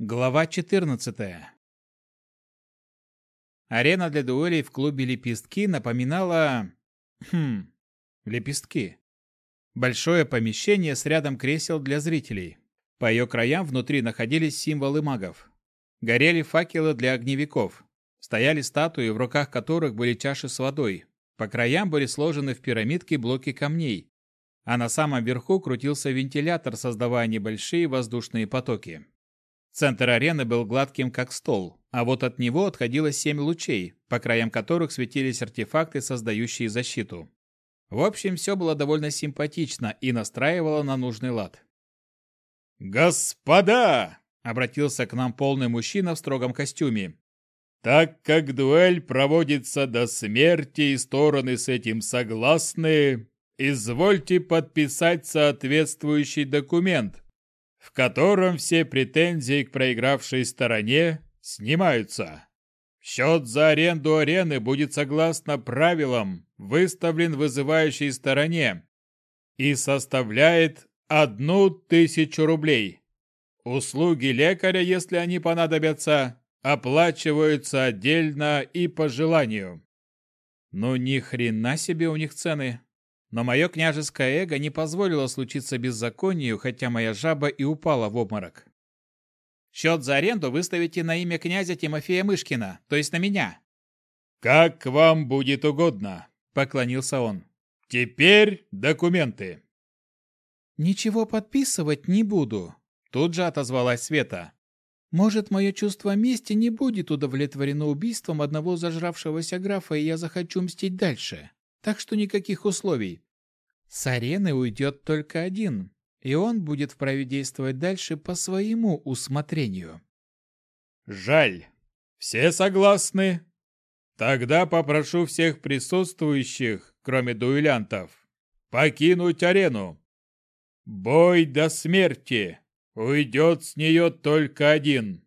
Глава 14. Арена для дуэлей в клубе «Лепестки» напоминала... Хм... Лепестки. Большое помещение с рядом кресел для зрителей. По ее краям внутри находились символы магов. Горели факелы для огневиков. Стояли статуи, в руках которых были чаши с водой. По краям были сложены в пирамидки блоки камней. А на самом верху крутился вентилятор, создавая небольшие воздушные потоки. Центр арены был гладким, как стол, а вот от него отходило семь лучей, по краям которых светились артефакты, создающие защиту. В общем, все было довольно симпатично и настраивало на нужный лад. «Господа!» — обратился к нам полный мужчина в строгом костюме. «Так как дуэль проводится до смерти и стороны с этим согласны, извольте подписать соответствующий документ, в котором все претензии к проигравшей стороне снимаются. Счет за аренду арены будет согласно правилам выставлен вызывающей стороне и составляет одну тысячу рублей. Услуги лекаря, если они понадобятся, оплачиваются отдельно и по желанию. Ну ни хрена себе у них цены. Но мое княжеское эго не позволило случиться беззаконию, хотя моя жаба и упала в обморок. Счет за аренду выставите на имя князя Тимофея Мышкина, то есть на меня. «Как вам будет угодно», — поклонился он. «Теперь документы». «Ничего подписывать не буду», — тут же отозвалась Света. «Может, мое чувство мести не будет удовлетворено убийством одного зажравшегося графа, и я захочу мстить дальше. Так что никаких условий. С арены уйдет только один, и он будет вправе действовать дальше по своему усмотрению. Жаль. Все согласны? Тогда попрошу всех присутствующих, кроме дуэлянтов, покинуть арену. Бой до смерти. Уйдет с нее только один.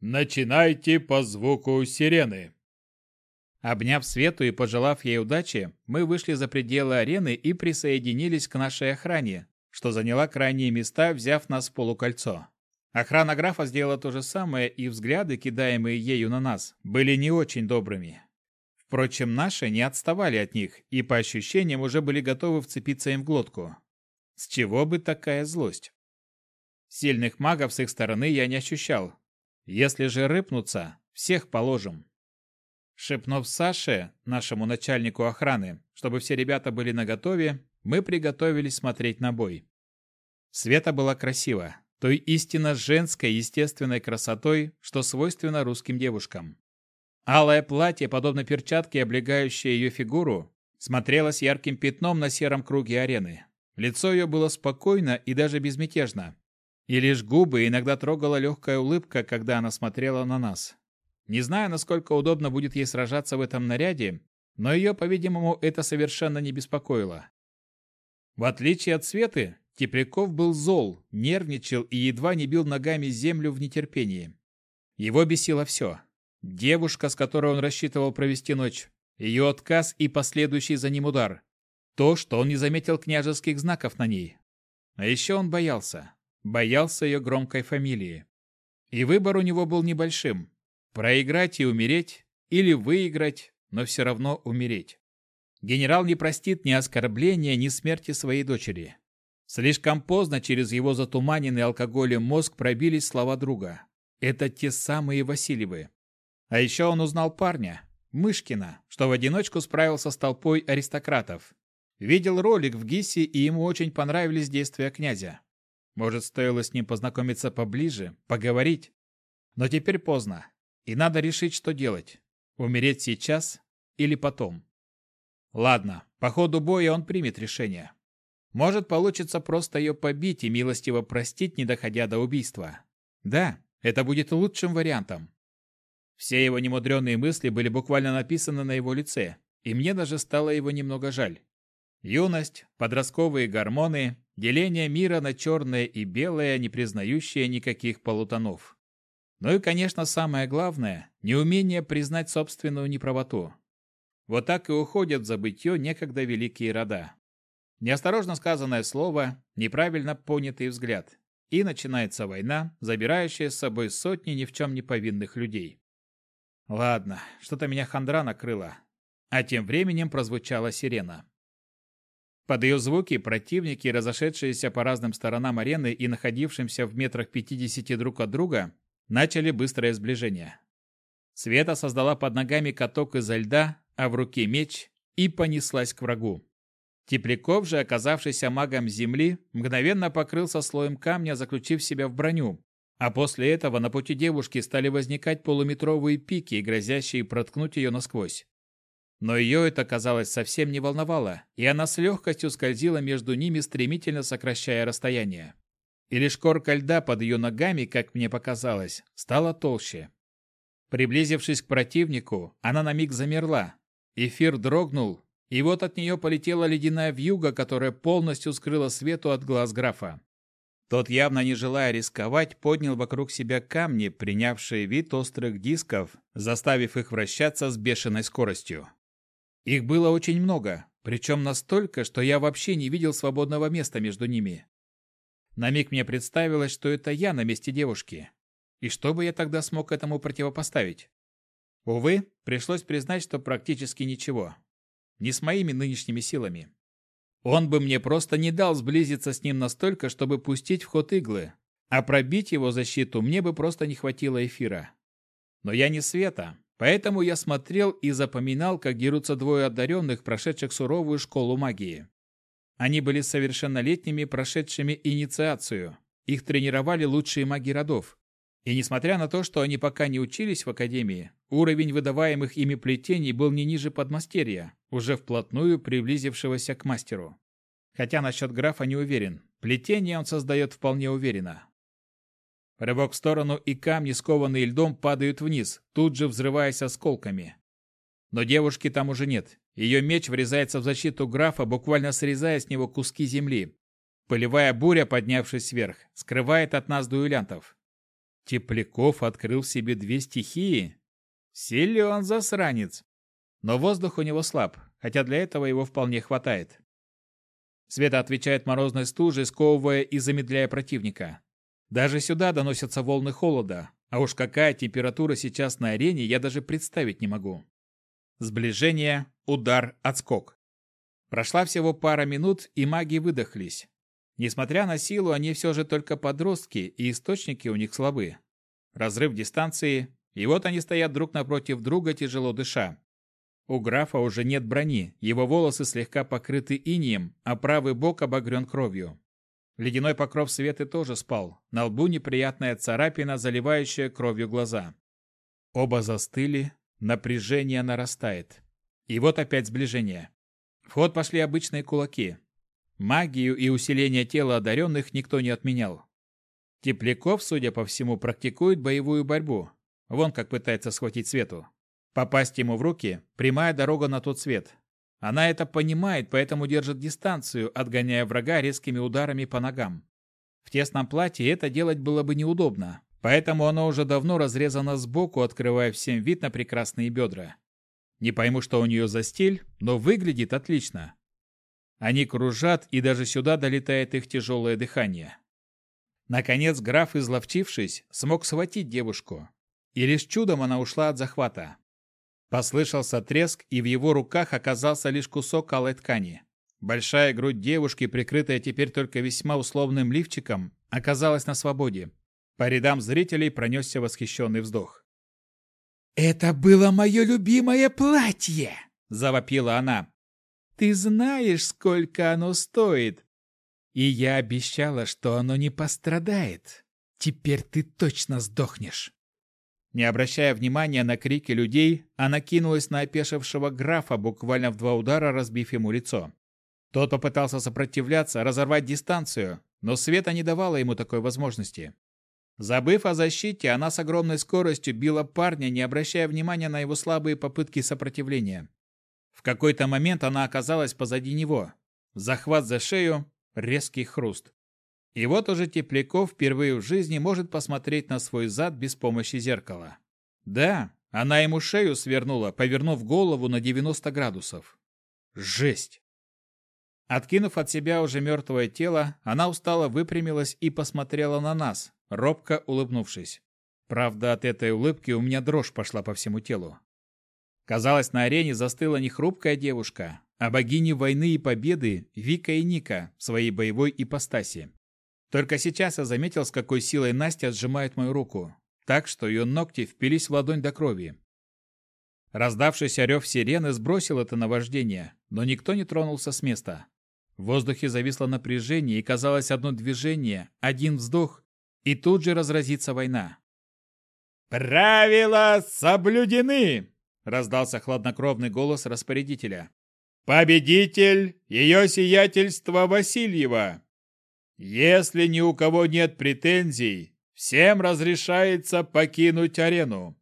Начинайте по звуку сирены. Обняв Свету и пожелав ей удачи, мы вышли за пределы арены и присоединились к нашей охране, что заняла крайние места, взяв нас в полукольцо. Охрана графа сделала то же самое, и взгляды, кидаемые ею на нас, были не очень добрыми. Впрочем, наши не отставали от них и, по ощущениям, уже были готовы вцепиться им в глотку. С чего бы такая злость? Сильных магов с их стороны я не ощущал. Если же рыпнуться, всех положим. Шепнув Саше, нашему начальнику охраны, чтобы все ребята были наготове, мы приготовились смотреть на бой. Света была красива, той истинно женской естественной красотой, что свойственно русским девушкам. Алое платье, подобно перчатке, облегающее ее фигуру, смотрелось ярким пятном на сером круге арены. Лицо ее было спокойно и даже безмятежно. И лишь губы иногда трогала легкая улыбка, когда она смотрела на нас. Не знаю, насколько удобно будет ей сражаться в этом наряде, но ее, по-видимому, это совершенно не беспокоило. В отличие от Светы, Тепляков был зол, нервничал и едва не бил ногами землю в нетерпении. Его бесило все. Девушка, с которой он рассчитывал провести ночь, ее отказ и последующий за ним удар. То, что он не заметил княжеских знаков на ней. А еще он боялся. Боялся ее громкой фамилии. И выбор у него был небольшим Проиграть и умереть, или выиграть, но все равно умереть. Генерал не простит ни оскорбления, ни смерти своей дочери. Слишком поздно через его затуманенный алкоголем мозг пробились слова друга. Это те самые Васильевы. А еще он узнал парня, Мышкина, что в одиночку справился с толпой аристократов. Видел ролик в ГИСе, и ему очень понравились действия князя. Может, стоило с ним познакомиться поближе, поговорить? Но теперь поздно. И надо решить, что делать. Умереть сейчас или потом. Ладно, по ходу боя он примет решение. Может, получится просто ее побить и милостиво простить, не доходя до убийства. Да, это будет лучшим вариантом. Все его немудренные мысли были буквально написаны на его лице, и мне даже стало его немного жаль. Юность, подростковые гормоны, деление мира на черное и белое, не признающее никаких полутонов. Ну и, конечно, самое главное – неумение признать собственную неправоту. Вот так и уходят в забытье некогда великие рода. Неосторожно сказанное слово, неправильно понятый взгляд. и начинается война, забирающая с собой сотни ни в чем не повинных людей. Ладно, что-то меня хандра накрыла. А тем временем прозвучала сирена. Под ее звуки противники, разошедшиеся по разным сторонам арены и находившимся в метрах 50 друг от друга, начали быстрое сближение. Света создала под ногами каток изо льда, а в руке меч, и понеслась к врагу. Тепляков же, оказавшийся магом земли, мгновенно покрылся слоем камня, заключив себя в броню. А после этого на пути девушки стали возникать полуметровые пики, грозящие проткнуть ее насквозь. Но ее это, казалось, совсем не волновало, и она с легкостью скользила между ними, стремительно сокращая расстояние. И лишь корка льда под ее ногами, как мне показалось, стала толще. Приблизившись к противнику, она на миг замерла. Эфир дрогнул, и вот от нее полетела ледяная вьюга, которая полностью скрыла свету от глаз графа. Тот, явно не желая рисковать, поднял вокруг себя камни, принявшие вид острых дисков, заставив их вращаться с бешеной скоростью. Их было очень много, причем настолько, что я вообще не видел свободного места между ними. На миг мне представилось, что это я на месте девушки. И что бы я тогда смог этому противопоставить? Увы, пришлось признать, что практически ничего. Не с моими нынешними силами. Он бы мне просто не дал сблизиться с ним настолько, чтобы пустить в ход иглы, а пробить его защиту мне бы просто не хватило эфира. Но я не Света, Поэтому я смотрел и запоминал, как дерутся двое одаренных, прошедших суровую школу магии. Они были совершеннолетними, прошедшими инициацию. Их тренировали лучшие маги родов. И несмотря на то, что они пока не учились в академии, уровень выдаваемых ими плетений был не ниже подмастерья, уже вплотную приблизившегося к мастеру. Хотя насчет графа не уверен. Плетение он создает вполне уверенно. Рывок в сторону, и камни, скованные льдом, падают вниз, тут же взрываясь осколками. Но девушки там уже нет. Ее меч врезается в защиту графа, буквально срезая с него куски земли. Полевая буря, поднявшись вверх, скрывает от нас дуэлянтов. Тепляков открыл в себе две стихии. Силен засранец. Но воздух у него слаб, хотя для этого его вполне хватает. Света отвечает морозной стужей, сковывая и замедляя противника. Даже сюда доносятся волны холода, а уж какая температура сейчас на арене, я даже представить не могу. Сближение, удар, отскок. Прошла всего пара минут, и маги выдохлись. Несмотря на силу, они все же только подростки, и источники у них слабы. Разрыв дистанции, и вот они стоят друг напротив друга, тяжело дыша. У графа уже нет брони, его волосы слегка покрыты инием, а правый бок обогрен кровью. Ледяной покров Светы тоже спал. На лбу неприятная царапина, заливающая кровью глаза. Оба застыли, напряжение нарастает. И вот опять сближение. В ход пошли обычные кулаки. Магию и усиление тела одаренных никто не отменял. Тепляков, судя по всему, практикует боевую борьбу. Вон как пытается схватить Свету. Попасть ему в руки – прямая дорога на тот свет. Она это понимает, поэтому держит дистанцию, отгоняя врага резкими ударами по ногам. В тесном платье это делать было бы неудобно, поэтому оно уже давно разрезано сбоку, открывая всем вид на прекрасные бедра. Не пойму, что у нее за стиль, но выглядит отлично. Они кружат, и даже сюда долетает их тяжелое дыхание. Наконец, граф, изловчившись, смог схватить девушку. И лишь чудом она ушла от захвата. Послышался треск, и в его руках оказался лишь кусок алой ткани. Большая грудь девушки, прикрытая теперь только весьма условным лифчиком, оказалась на свободе. По рядам зрителей пронесся восхищенный вздох. «Это было мое любимое платье!» – завопила она. «Ты знаешь, сколько оно стоит. И я обещала, что оно не пострадает. Теперь ты точно сдохнешь!» Не обращая внимания на крики людей, она кинулась на опешившего графа, буквально в два удара разбив ему лицо. Тот попытался сопротивляться, разорвать дистанцию, но Света не давала ему такой возможности. Забыв о защите, она с огромной скоростью била парня, не обращая внимания на его слабые попытки сопротивления. В какой-то момент она оказалась позади него. Захват за шею, резкий хруст. И вот уже Тепляков впервые в жизни может посмотреть на свой зад без помощи зеркала. Да, она ему шею свернула, повернув голову на 90 градусов. Жесть! Откинув от себя уже мертвое тело, она устало выпрямилась и посмотрела на нас, робко улыбнувшись. Правда, от этой улыбки у меня дрожь пошла по всему телу. Казалось, на арене застыла не хрупкая девушка, а богини войны и победы Вика и Ника в своей боевой ипостаси. Только сейчас я заметил, с какой силой Настя сжимает мою руку, так что ее ногти впились в ладонь до крови. Раздавшийся рев сирены сбросил это наваждение, но никто не тронулся с места. В воздухе зависло напряжение, и казалось одно движение, один вздох, и тут же разразится война. «Правила соблюдены!» – раздался хладнокровный голос распорядителя. «Победитель – ее сиятельство Васильева! Если ни у кого нет претензий, всем разрешается покинуть арену.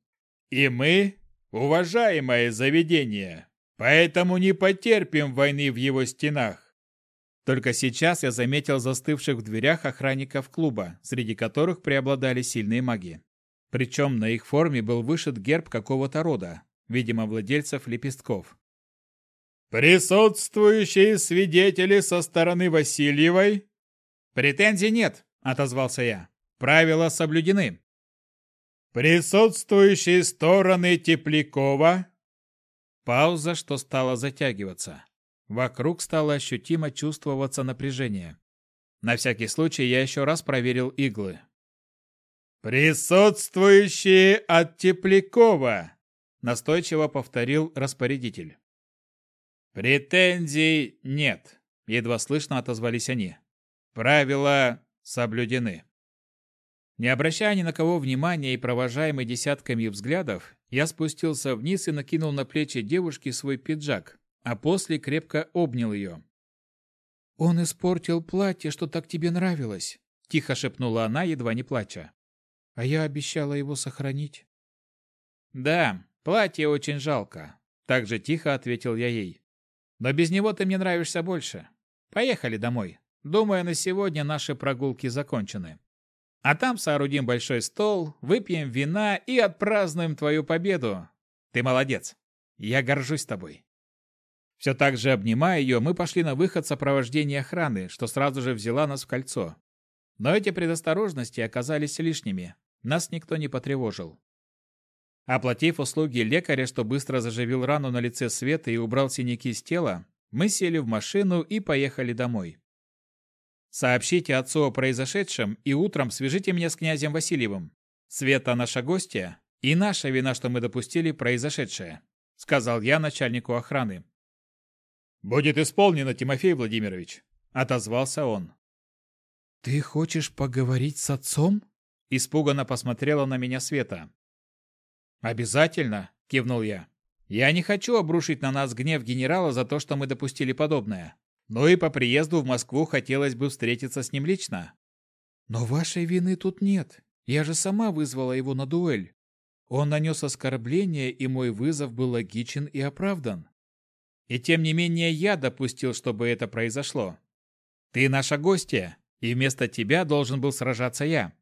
И мы – уважаемое заведение, поэтому не потерпим войны в его стенах. Только сейчас я заметил застывших в дверях охранников клуба, среди которых преобладали сильные маги. Причем на их форме был вышит герб какого-то рода, видимо, владельцев лепестков. «Присутствующие свидетели со стороны Васильевой?» «Претензий нет», — отозвался я. «Правила соблюдены». «Присутствующие стороны Теплякова?» Пауза, что стала затягиваться. Вокруг стало ощутимо чувствоваться напряжение. На всякий случай я еще раз проверил иглы. «Присутствующие от Теплякова!» – настойчиво повторил распорядитель. «Претензий нет», – едва слышно отозвались они. «Правила соблюдены». Не обращая ни на кого внимания и провожаемый десятками взглядов, я спустился вниз и накинул на плечи девушки свой пиджак, а после крепко обнял ее. «Он испортил платье, что так тебе нравилось», — тихо шепнула она, едва не плача. «А я обещала его сохранить». «Да, платье очень жалко», — так же тихо ответил я ей. «Но без него ты мне нравишься больше. Поехали домой. Думаю, на сегодня наши прогулки закончены. А там соорудим большой стол, выпьем вина и отпразднуем твою победу. Ты молодец. Я горжусь тобой». Все так же обнимая ее, мы пошли на выход сопровождения охраны, что сразу же взяла нас в кольцо. Но эти предосторожности оказались лишними. Нас никто не потревожил. Оплатив услуги лекаря, что быстро заживил рану на лице Света и убрал синяки с тела, мы сели в машину и поехали домой. Сообщите отцу о произошедшем и утром свяжите меня с князем Васильевым. Света наша гостья и наша вина, что мы допустили произошедшее, сказал я начальнику охраны. «Будет исполнено, Тимофей Владимирович», — отозвался он. «Ты хочешь поговорить с отцом?» — испуганно посмотрела на меня Света. «Обязательно», — кивнул я. «Я не хочу обрушить на нас гнев генерала за то, что мы допустили подобное. Но и по приезду в Москву хотелось бы встретиться с ним лично». «Но вашей вины тут нет. Я же сама вызвала его на дуэль. Он нанес оскорбление, и мой вызов был логичен и оправдан. И тем не менее я допустил, чтобы это произошло. Ты наша гостья, и вместо тебя должен был сражаться я.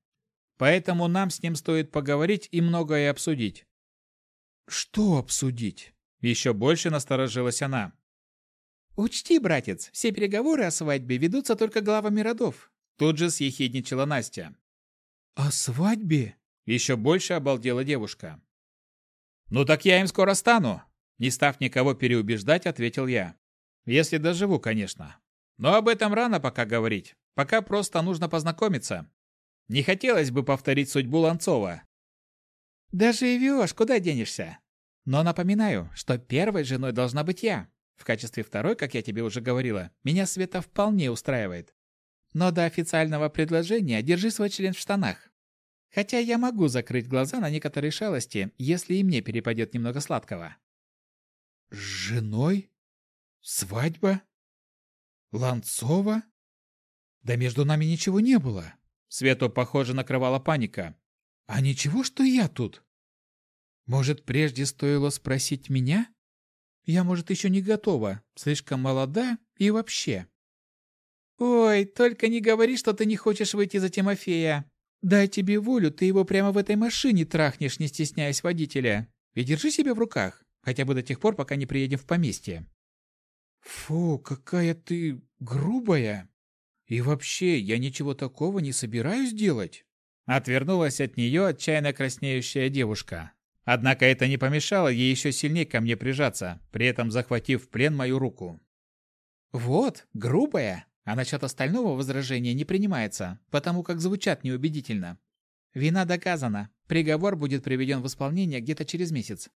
Поэтому нам с ним стоит поговорить и многое обсудить». «Что обсудить?» Еще больше насторожилась она. «Учти, братец, все переговоры о свадьбе ведутся только главами родов», тут же съехидничала Настя. «О свадьбе?» Еще больше обалдела девушка. «Ну так я им скоро стану. Не став никого переубеждать, ответил я. Если доживу, конечно. Но об этом рано пока говорить. Пока просто нужно познакомиться. Не хотелось бы повторить судьбу Ланцова. Доживешь, куда денешься? Но напоминаю, что первой женой должна быть я. В качестве второй, как я тебе уже говорила, меня Света вполне устраивает. Но до официального предложения держи свой член в штанах. Хотя я могу закрыть глаза на некоторые шалости, если и мне перепадет немного сладкого. С женой? Свадьба? Ланцова? Да между нами ничего не было. Свету, похоже, накрывала паника. А ничего, что я тут? Может, прежде стоило спросить меня? Я, может, еще не готова, слишком молода и вообще. Ой, только не говори, что ты не хочешь выйти за Тимофея. Дай тебе волю, ты его прямо в этой машине трахнешь, не стесняясь водителя. И держи себя в руках. Хотя бы до тех пор, пока не приедем в поместье. Фу, какая ты грубая. И вообще, я ничего такого не собираюсь делать. Отвернулась от нее отчаянно краснеющая девушка. Однако это не помешало ей еще сильнее ко мне прижаться, при этом захватив в плен мою руку. «Вот, грубая, а насчет остального возражения не принимается, потому как звучат неубедительно. Вина доказана, приговор будет приведен в исполнение где-то через месяц.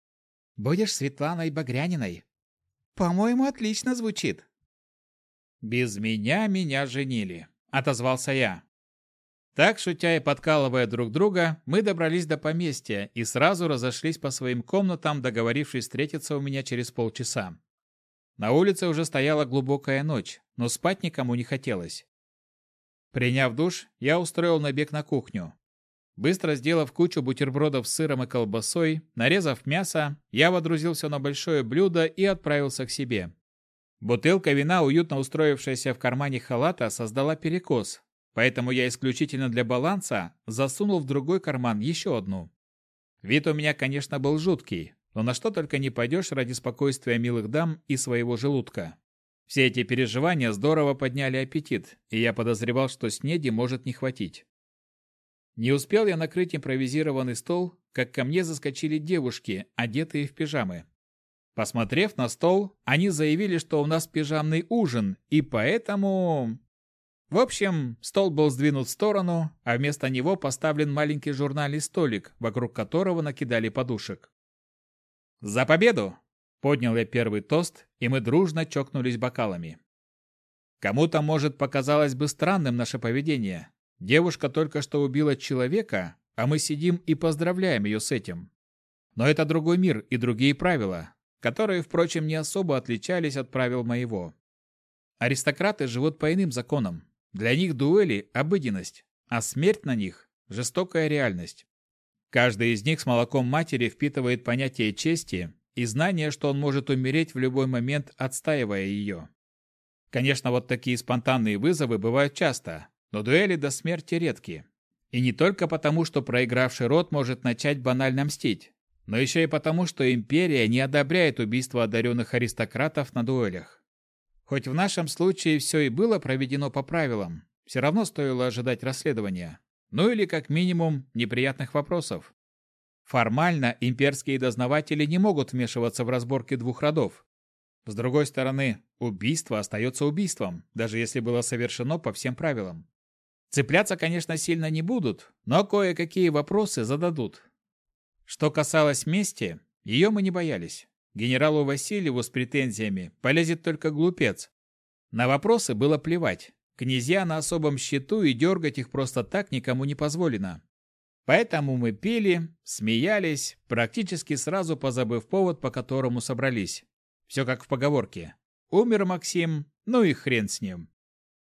Будешь Светланой Багряниной». «По-моему, отлично звучит». «Без меня меня женили», — отозвался я. Так, шутя и подкалывая друг друга, мы добрались до поместья и сразу разошлись по своим комнатам, договорившись встретиться у меня через полчаса. На улице уже стояла глубокая ночь, но спать никому не хотелось. Приняв душ, я устроил набег на кухню. Быстро сделав кучу бутербродов с сыром и колбасой, нарезав мясо, я водрузил все на большое блюдо и отправился к себе. Бутылка вина, уютно устроившаяся в кармане халата, создала перекос, Поэтому я исключительно для баланса засунул в другой карман еще одну. Вид у меня, конечно, был жуткий, но на что только не пойдешь ради спокойствия милых дам и своего желудка. Все эти переживания здорово подняли аппетит, и я подозревал, что снеди может не хватить. Не успел я накрыть импровизированный стол, как ко мне заскочили девушки, одетые в пижамы. Посмотрев на стол, они заявили, что у нас пижамный ужин, и поэтому... В общем, стол был сдвинут в сторону, а вместо него поставлен маленький журнальный столик, вокруг которого накидали подушек. «За победу!» – поднял я первый тост, и мы дружно чокнулись бокалами. Кому-то, может, показалось бы странным наше поведение. Девушка только что убила человека, а мы сидим и поздравляем ее с этим. Но это другой мир и другие правила, которые, впрочем, не особо отличались от правил моего. Аристократы живут по иным законам, для них дуэли – обыденность, а смерть на них – жестокая реальность. Каждый из них с молоком матери впитывает понятие чести и знание, что он может умереть в любой момент, отстаивая ее. Конечно, вот такие спонтанные вызовы бывают часто, но дуэли до смерти редки. И не только потому, что проигравший род может начать банально мстить, но еще и потому, что империя не одобряет убийство одаренных аристократов на дуэлях. Хоть в нашем случае все и было проведено по правилам, все равно стоило ожидать расследования. Ну или, как минимум, неприятных вопросов. Формально имперские дознаватели не могут вмешиваться в разборки двух родов. С другой стороны, убийство остается убийством, даже если было совершено по всем правилам. Цепляться, конечно, сильно не будут, но кое-какие вопросы зададут. Что касалось мести, ее мы не боялись. Генералу Васильеву с претензиями полезет только глупец. На вопросы было плевать. Князья на особом счету и дергать их просто так никому не позволено. Поэтому мы пили, смеялись, практически сразу позабыв повод, по которому собрались. Все как в поговорке. Умер Максим, ну и хрен с ним.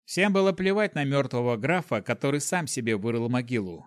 Всем было плевать на мертвого графа, который сам себе вырыл могилу.